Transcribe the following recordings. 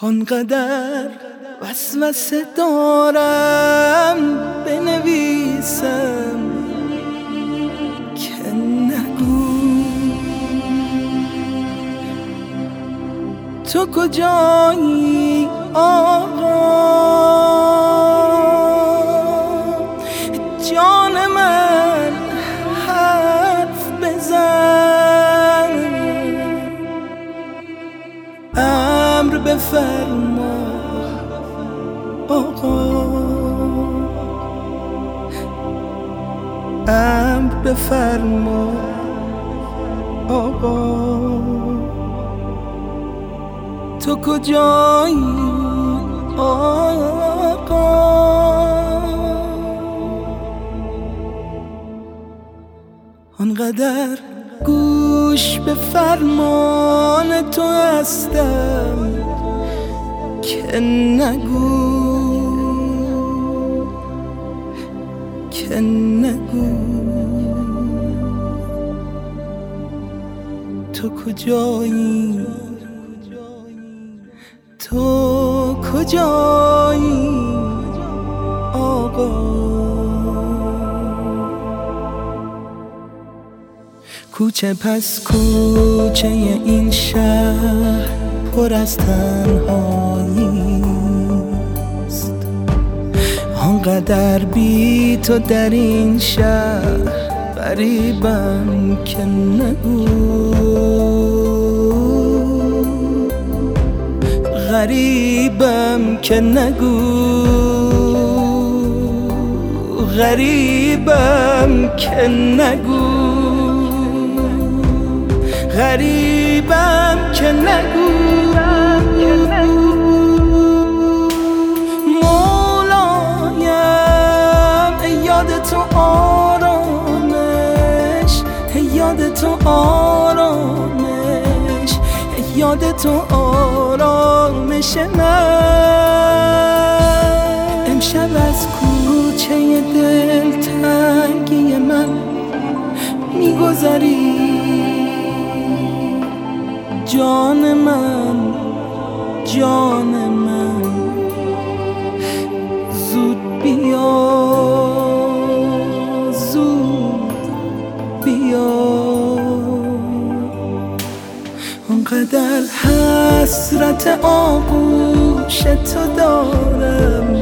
آنقدر وسوسه دارم بنویسم که نگو. تو کجایی؟ امر بفرما. آقا تو کجایی؟ آقا. آنقدر گوش به فرمان تو هستم که نگو. نگو تو کجایی؟ تو کجایی؟ آقا؟ کوچه پس کوچه این شهر پر از تنهایی. آنقدر بی تو در این شهر غریبم که نگو. غریبم که نگو. غریبم که نگو. غریبم که نگو. یاد تو آرامش یاد تو آرامش من. امشب از کوچه دلتنگی من میگذری. جان من جان من. آنقدر حسرت آغوش تو دارم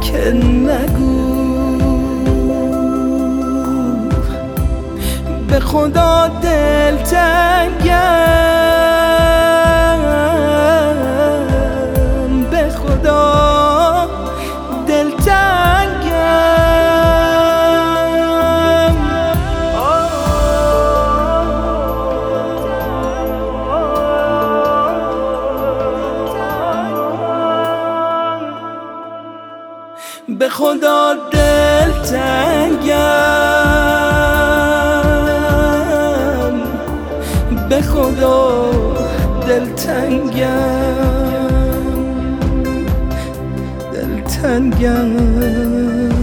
که نگو. به خدا دل تنگم به خدا دل تنگم به خدا دل تنگم دل تنگم